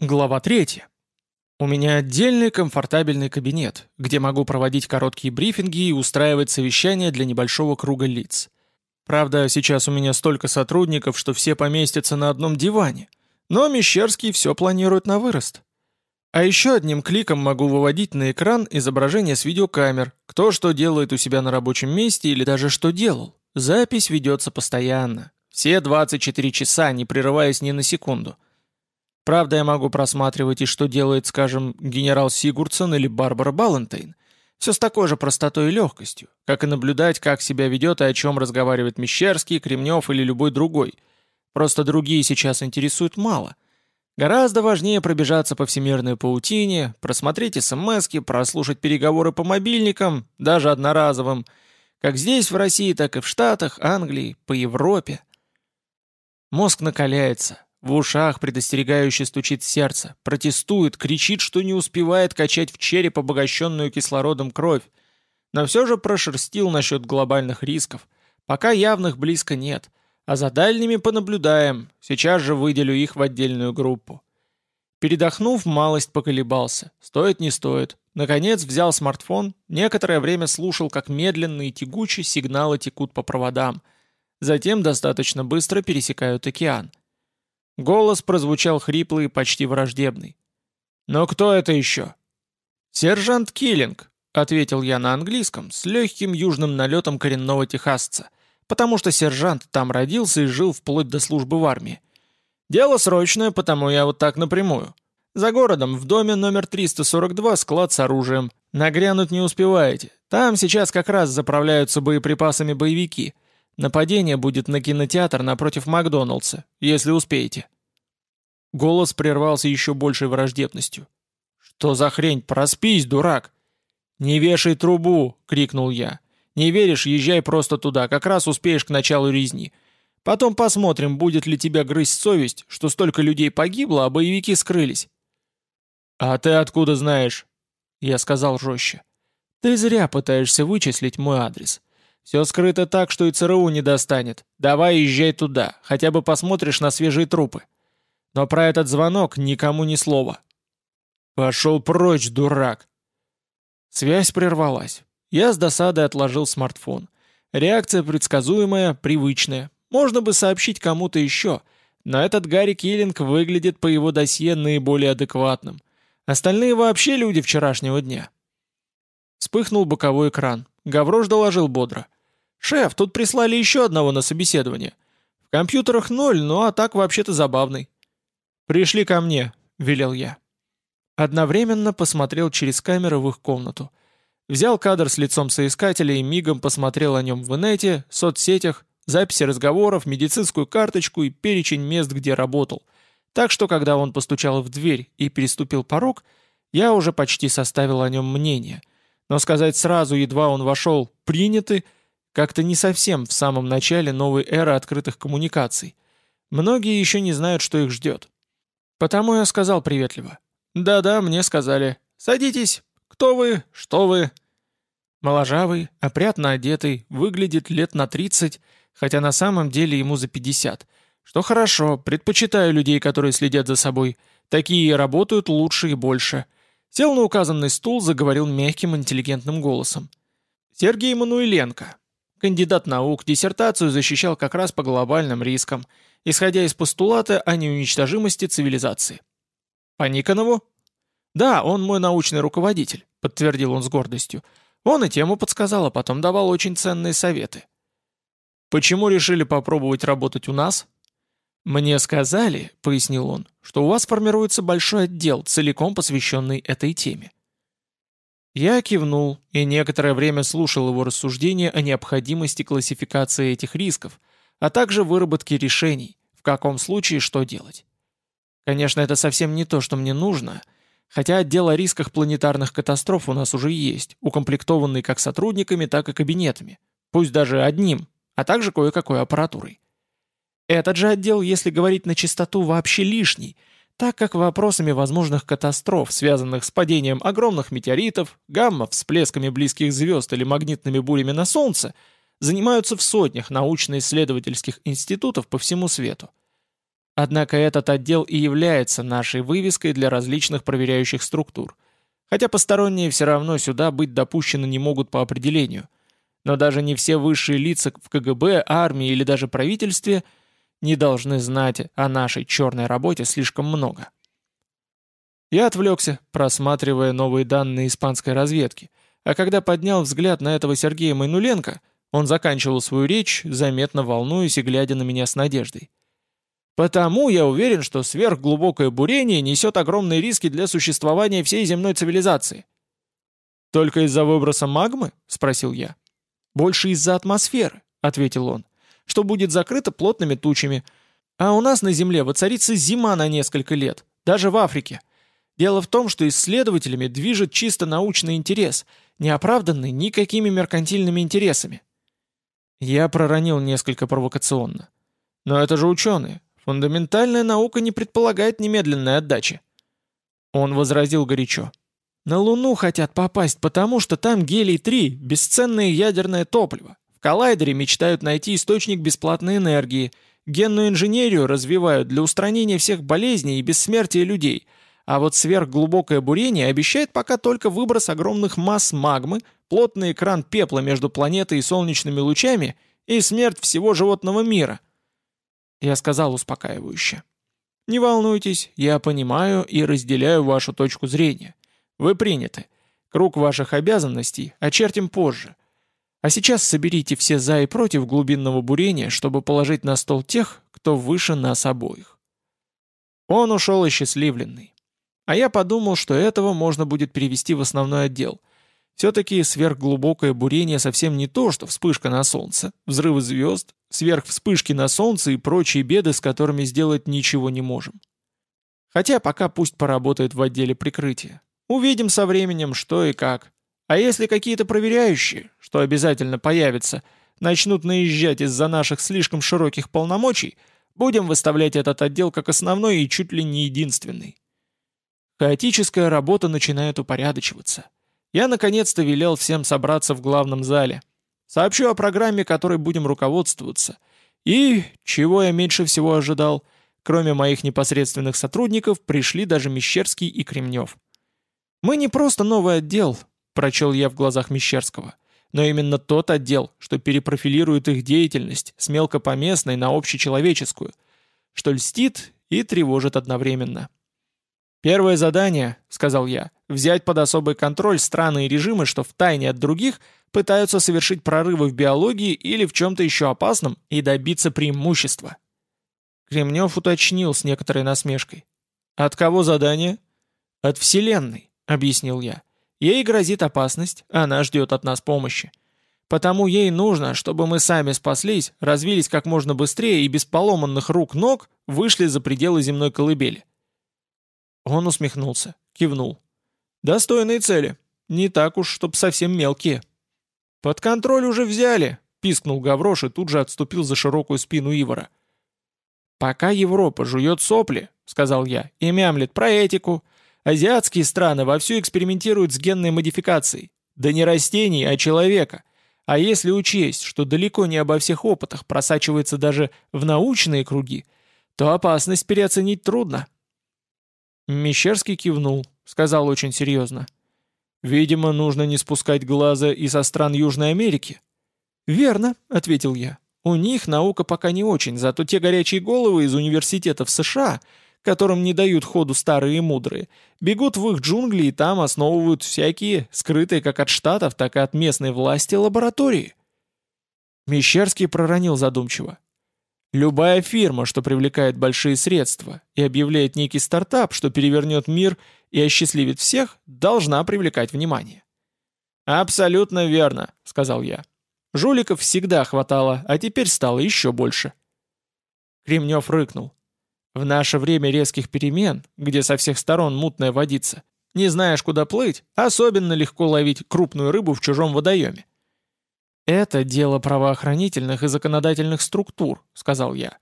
Глава 3. У меня отдельный комфортабельный кабинет, где могу проводить короткие брифинги и устраивать совещания для небольшого круга лиц. Правда, сейчас у меня столько сотрудников, что все поместятся на одном диване, но Мещерский все планирует на вырост. А еще одним кликом могу выводить на экран изображение с видеокамер, кто что делает у себя на рабочем месте или даже что делал. Запись ведется постоянно. Все 24 часа, не прерываясь ни на секунду – Правда, я могу просматривать и что делает, скажем, генерал Сигурдсон или Барбара Балантейн. Все с такой же простотой и легкостью, как и наблюдать, как себя ведет и о чем разговаривает Мещерский, Кремнев или любой другой. Просто другие сейчас интересуют мало. Гораздо важнее пробежаться по всемирной паутине, просмотреть смски, прослушать переговоры по мобильникам, даже одноразовым, как здесь в России, так и в Штатах, Англии, по Европе. Мозг накаляется, в ушах предостерегающе стучит сердце, протестует, кричит, что не успевает качать в череп обогащенную кислородом кровь, но все же прошерстил насчет глобальных рисков. Пока явных близко нет, а за дальними понаблюдаем, сейчас же выделю их в отдельную группу. Передохнув, малость поколебался. Стоит, не стоит. Наконец взял смартфон, некоторое время слушал, как медленно и тягуче сигналы текут по проводам. Затем достаточно быстро пересекают океан. Голос прозвучал хриплый и почти враждебный. «Но кто это еще?» «Сержант Киллинг», — ответил я на английском, с легким южным налетом коренного техасца, потому что сержант там родился и жил вплоть до службы в армии. «Дело срочное, потому я вот так напрямую. За городом, в доме номер 342, склад с оружием. Нагрянуть не успеваете. Там сейчас как раз заправляются боеприпасами боевики. Нападение будет на кинотеатр напротив Макдоналдса, если успеете». Голос прервался еще большей враждебностью. «Что за хрень? Проспись, дурак!» «Не вешай трубу!» — крикнул я. «Не веришь, езжай просто туда, как раз успеешь к началу резни. Потом посмотрим, будет ли тебя грызть совесть, что столько людей погибло, а боевики скрылись». «А ты откуда знаешь?» Я сказал жестче. «Ты зря пытаешься вычислить мой адрес. Все скрыто так, что и ЦРУ не достанет. Давай езжай туда, хотя бы посмотришь на свежие трупы. Но про этот звонок никому ни слова. «Пошел прочь, дурак!» Связь прервалась. Я с досадой отложил смартфон. Реакция предсказуемая, привычная. Можно бы сообщить кому-то еще, но этот Гарри Киллинг выглядит по его досье наиболее адекватным. Остальные вообще люди вчерашнего дня. Вспыхнул боковой экран. Гаврош доложил бодро. «Шеф, тут прислали еще одного на собеседование. В компьютерах ноль, ну а так вообще-то забавный». «Пришли ко мне», — велел я. Одновременно посмотрел через камеру в их комнату. Взял кадр с лицом соискателя и мигом посмотрел о нем в инете, соцсетях, записи разговоров, медицинскую карточку и перечень мест, где работал. Так что, когда он постучал в дверь и переступил порог, я уже почти составил о нем мнение. Но сказать сразу, едва он вошел, приняты — как-то не совсем в самом начале новой эры открытых коммуникаций. Многие еще не знают, что их ждет. Потому я сказал приветливо. «Да-да, мне сказали. Садитесь. Кто вы? Что вы?» Моложавый, опрятно одетый, выглядит лет на 30, хотя на самом деле ему за 50. Что хорошо, предпочитаю людей, которые следят за собой. Такие работают лучше и больше. Сел на указанный стул, заговорил мягким, интеллигентным голосом. Сергей Мануиленко, Кандидат наук, диссертацию защищал как раз по глобальным рискам, исходя из постулата о неуничтожимости цивилизации. По Никонову? Да, он мой научный руководитель, подтвердил он с гордостью. Он и тему подсказал, а потом давал очень ценные советы. Почему решили попробовать работать у нас? Мне сказали, пояснил он, что у вас формируется большой отдел, целиком посвященный этой теме. Я кивнул и некоторое время слушал его рассуждения о необходимости классификации этих рисков, а также выработки решений, в каком случае что делать. Конечно, это совсем не то, что мне нужно, хотя отдел о рисках планетарных катастроф у нас уже есть, укомплектованный как сотрудниками, так и кабинетами, пусть даже одним, а также кое-какой аппаратурой. Этот же отдел, если говорить на чистоту, вообще лишний – так как вопросами возможных катастроф, связанных с падением огромных метеоритов, гамма-всплесками близких звезд или магнитными бурями на Солнце, занимаются в сотнях научно-исследовательских институтов по всему свету. Однако этот отдел и является нашей вывеской для различных проверяющих структур. Хотя посторонние все равно сюда быть допущены не могут по определению. Но даже не все высшие лица в КГБ, армии или даже правительстве не должны знать о нашей черной работе слишком много. Я отвлекся, просматривая новые данные испанской разведки, а когда поднял взгляд на этого Сергея Майнуленко, он заканчивал свою речь, заметно волнуясь и глядя на меня с надеждой. Потому я уверен, что сверхглубокое бурение несет огромные риски для существования всей земной цивилизации. «Только из-за выброса магмы?» — спросил я. «Больше из-за атмосферы», — ответил он, «что будет закрыто плотными тучами. А у нас на Земле воцарится зима на несколько лет, даже в Африке. Дело в том, что исследователями движет чисто научный интерес, не оправданный никакими меркантильными интересами. Я проронил несколько провокационно. Но это же ученые. Фундаментальная наука не предполагает немедленной отдачи. Он возразил горячо. На Луну хотят попасть, потому что там гелий-3, бесценное ядерное топливо. В коллайдере мечтают найти источник бесплатной энергии. Генную инженерию развивают для устранения всех болезней и бессмертия людей – а вот сверхглубокое бурение обещает пока только выброс огромных масс магмы, плотный экран пепла между планетой и солнечными лучами и смерть всего животного мира. Я сказал успокаивающе. «Не волнуйтесь, я понимаю и разделяю вашу точку зрения. Вы приняты. Круг ваших обязанностей очертим позже. А сейчас соберите все за и против глубинного бурения, чтобы положить на стол тех, кто выше нас обоих». Он ушел осчастливленный. А я подумал, что этого можно будет перевести в основной отдел. Все-таки сверхглубокое бурение совсем не то, что вспышка на Солнце, взрывы звезд, сверхвспышки на Солнце и прочие беды, с которыми сделать ничего не можем. Хотя пока пусть поработает в отделе прикрытия. Увидим со временем, что и как. А если какие-то проверяющие, что обязательно появятся, начнут наезжать из-за наших слишком широких полномочий, будем выставлять этот отдел как основной и чуть ли не единственный. Хаотическая работа начинает упорядочиваться. Я наконец-то велел всем собраться в главном зале. Сообщу о программе, которой будем руководствоваться. И, чего я меньше всего ожидал, кроме моих непосредственных сотрудников, пришли даже Мещерский и Кремнев. «Мы не просто новый отдел», — прочел я в глазах Мещерского, но именно тот отдел, что перепрофилирует их деятельность с мелкопоместной на общечеловеческую, что льстит и тревожит одновременно. «Первое задание, — сказал я, — взять под особый контроль страны и режимы, что в тайне от других пытаются совершить прорывы в биологии или в чем-то еще опасном и добиться преимущества». Кремнев уточнил с некоторой насмешкой. «От кого задание?» «От Вселенной», — объяснил я. «Ей грозит опасность, она ждет от нас помощи. Потому ей нужно, чтобы мы сами спаслись, развились как можно быстрее и без поломанных рук-ног вышли за пределы земной колыбели. Он усмехнулся, кивнул. «Достойные цели. Не так уж, чтоб совсем мелкие». «Под контроль уже взяли», — пискнул Гаврош и тут же отступил за широкую спину Ивара. «Пока Европа жует сопли», — сказал я, — «и мямлет про этику. Азиатские страны вовсю экспериментируют с генной модификацией. Да не растений, а человека. А если учесть, что далеко не обо всех опытах просачивается даже в научные круги, то опасность переоценить трудно». Мещерский кивнул, сказал очень серьезно. «Видимо, нужно не спускать глаза и со стран Южной Америки». «Верно», — ответил я. «У них наука пока не очень, зато те горячие головы из университетов США, которым не дают ходу старые и мудрые, бегут в их джунгли и там основывают всякие, скрытые как от штатов, так и от местной власти, лаборатории». Мещерский проронил задумчиво. Любая фирма, что привлекает большие средства и объявляет некий стартап, что перевернет мир и осчастливит всех, должна привлекать внимание. «Абсолютно верно», — сказал я. «Жуликов всегда хватало, а теперь стало еще больше». Кремнев рыкнул. «В наше время резких перемен, где со всех сторон мутная водица, не знаешь, куда плыть, особенно легко ловить крупную рыбу в чужом водоеме. «Это дело правоохранительных и законодательных структур», — сказал я.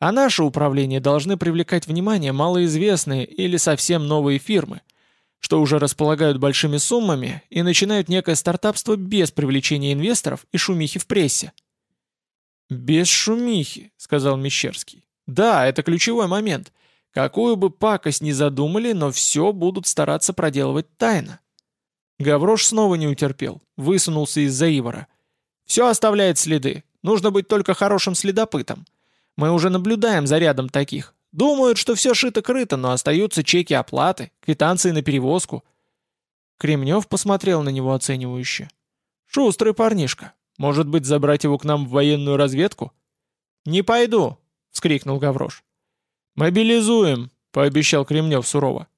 «А наше управление должны привлекать внимание малоизвестные или совсем новые фирмы, что уже располагают большими суммами и начинают некое стартапство без привлечения инвесторов и шумихи в прессе». «Без шумихи», — сказал Мещерский. Да, это ключевой момент. Какую бы пакость ни задумали, но все будут стараться проделывать тайно. Гаврош снова не утерпел, высунулся из-за Ивара. Все оставляет следы. Нужно быть только хорошим следопытом. Мы уже наблюдаем за рядом таких. Думают, что все шито-крыто, но остаются чеки оплаты, квитанции на перевозку. Кремнев посмотрел на него оценивающе. «Шустрый парнишка. Может быть, забрать его к нам в военную разведку?» «Не пойду!» — вскрикнул Гаврош. «Мобилизуем!» — пообещал Кремнев сурово.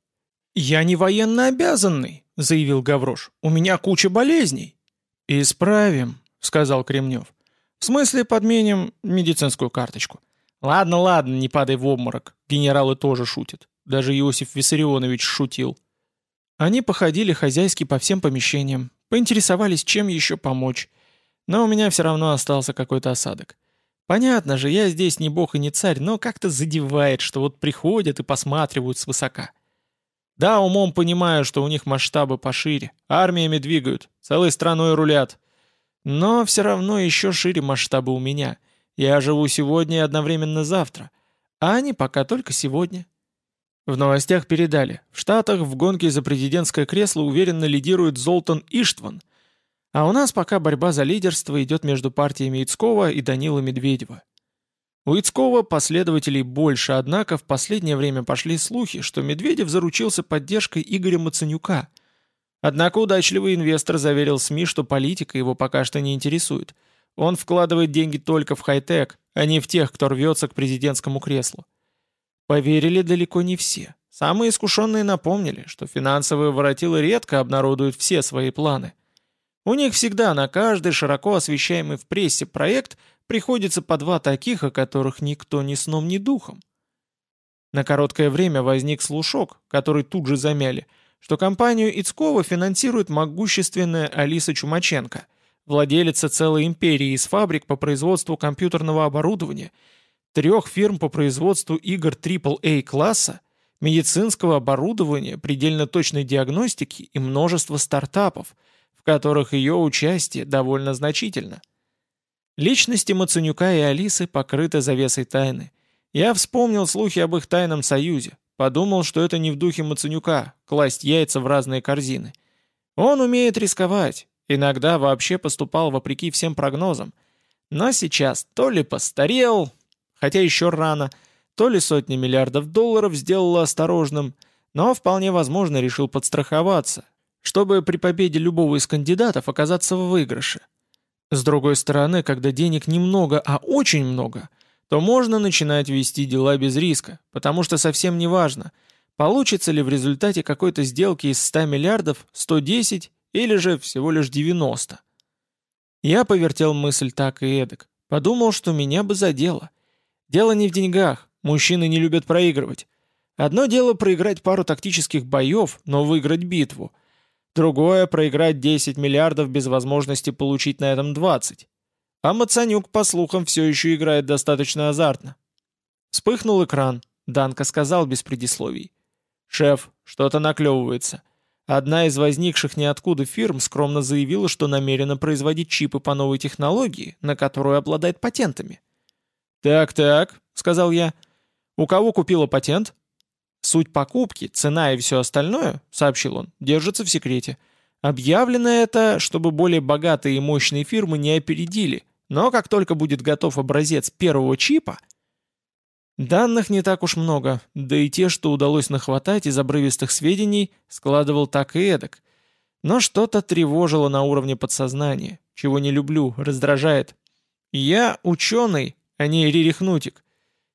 «Я не военно обязанный!» — заявил Гаврош. «У меня куча болезней!» «Исправим!» — сказал Кремнев. «В смысле подменим медицинскую карточку?» «Ладно, ладно, не падай в обморок. Генералы тоже шутят. Даже Иосиф Виссарионович шутил». Они походили хозяйски по всем помещениям, поинтересовались, чем еще помочь. Но у меня все равно остался какой-то осадок. Понятно же, я здесь не бог и не царь, но как-то задевает, что вот приходят и посматривают свысока. Да, умом понимаю, что у них масштабы пошире, армиями двигают, целой страной рулят. Но все равно еще шире масштабы у меня. Я живу сегодня и одновременно завтра, а они пока только сегодня. В новостях передали, в Штатах в гонке за президентское кресло уверенно лидирует Золтан Иштван – а у нас пока борьба за лидерство идет между партиями Ицкова и Данила Медведева. У Ицкова последователей больше, однако в последнее время пошли слухи, что Медведев заручился поддержкой Игоря Мацанюка. Однако удачливый инвестор заверил СМИ, что политика его пока что не интересует. Он вкладывает деньги только в хай-тек, а не в тех, кто рвется к президентскому креслу. Поверили далеко не все. Самые искушенные напомнили, что финансовые воротилы редко обнародуют все свои планы – у них всегда на каждый широко освещаемый в прессе проект приходится по два таких, о которых никто ни сном, ни духом. На короткое время возник слушок, который тут же замяли, что компанию Ицкова финансирует могущественная Алиса Чумаченко, владелица целой империи из фабрик по производству компьютерного оборудования, трех фирм по производству игр AAA-класса, медицинского оборудования, предельно точной диагностики и множество стартапов – в которых ее участие довольно значительно. Личности Мацунюка и Алисы покрыты завесой тайны. Я вспомнил слухи об их тайном союзе, подумал, что это не в духе Мацунюка, класть яйца в разные корзины. Он умеет рисковать, иногда вообще поступал вопреки всем прогнозам. Но сейчас то ли постарел, хотя еще рано, то ли сотни миллиардов долларов сделала осторожным, но вполне возможно решил подстраховаться, чтобы при победе любого из кандидатов оказаться в выигрыше. С другой стороны, когда денег немного, а очень много, то можно начинать вести дела без риска, потому что совсем не важно, получится ли в результате какой-то сделки из 100 миллиардов 110 или же всего лишь 90. Я повертел мысль так и эдак, подумал, что меня бы задело. Дело не в деньгах, мужчины не любят проигрывать. Одно дело проиграть пару тактических боев, но выиграть битву – Другое — проиграть 10 миллиардов без возможности получить на этом 20. А Мацанюк, по слухам, все еще играет достаточно азартно. Вспыхнул экран. Данка сказал без предисловий. «Шеф, что-то наклевывается. Одна из возникших ниоткуда фирм скромно заявила, что намерена производить чипы по новой технологии, на которую обладает патентами». «Так-так», — сказал я. «У кого купила патент?» Суть покупки, цена и все остальное, сообщил он, держится в секрете. Объявлено это, чтобы более богатые и мощные фирмы не опередили, но как только будет готов образец первого чипа... Данных не так уж много, да и те, что удалось нахватать из обрывистых сведений, складывал так и эдак. Но что-то тревожило на уровне подсознания, чего не люблю, раздражает. Я ученый, а не рерихнутик.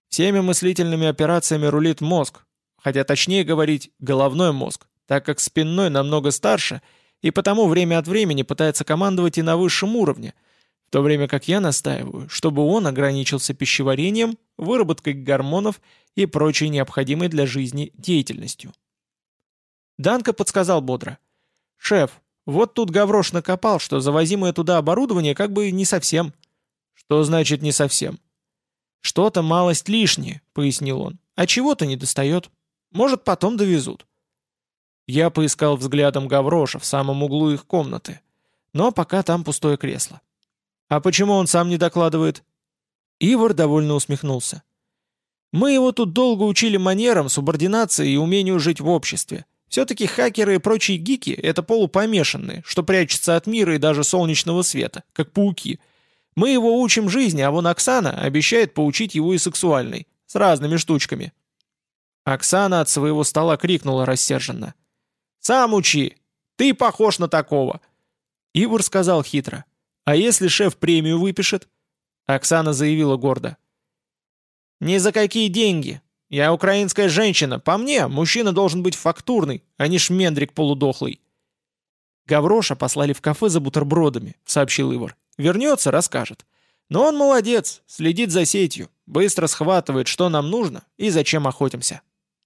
Всеми мыслительными операциями рулит мозг, хотя точнее говорить головной мозг, так как спинной намного старше и потому время от времени пытается командовать и на высшем уровне, в то время как я настаиваю, чтобы он ограничился пищеварением, выработкой гормонов и прочей необходимой для жизни деятельностью. Данка подсказал бодро. «Шеф, вот тут Гаврош накопал, что завозимое туда оборудование как бы не совсем». «Что значит не совсем?» «Что-то малость лишнее», — пояснил он, — «а чего-то не достает». Может, потом довезут. Я поискал взглядом Гавроша в самом углу их комнаты. Но пока там пустое кресло. А почему он сам не докладывает? Ивар довольно усмехнулся. Мы его тут долго учили манерам, субординации и умению жить в обществе. Все-таки хакеры и прочие гики — это полупомешанные, что прячутся от мира и даже солнечного света, как пауки. Мы его учим жизни, а вон Оксана обещает поучить его и сексуальной, с разными штучками. Оксана от своего стола крикнула рассерженно. «Сам учи! Ты похож на такого!» Ивар сказал хитро. «А если шеф премию выпишет?» Оксана заявила гордо. «Ни за какие деньги! Я украинская женщина. По мне, мужчина должен быть фактурный, а не шмендрик полудохлый. Гавроша послали в кафе за бутербродами, сообщил Ивар. Вернется, расскажет. Но он молодец, следит за сетью, быстро схватывает, что нам нужно и зачем охотимся.